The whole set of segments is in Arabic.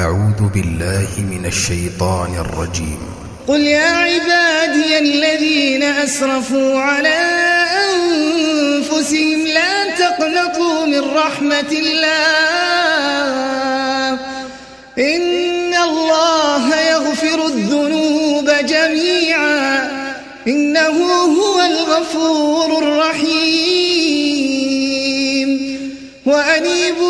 أعوذ بالله من الشيطان الرجيم. قل يا عبادي الذين أسرفوا على أنفسهم لا تقنطوا من رحمة الله. إن الله يغفر الذنوب جميعا. إنه هو الغفور الرحيم. وأنيبوا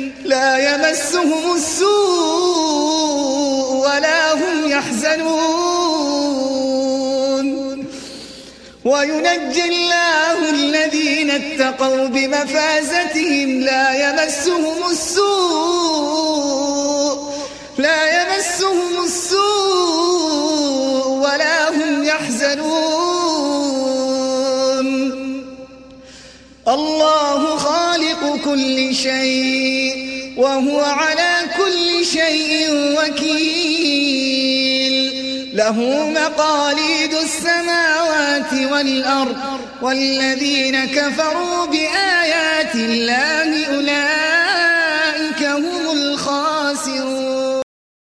لا يمسهم السوء ولا هم يحزنون. وينجي الله الذين اتقوا بمفازتهم لا يمسهم السوء لا يمسهم السوء ولا هم يحزنون. الله كل شيء وهو على كل شيء وكيل. له مقاليد السماوات والأرض والذين كفروا بآيات الله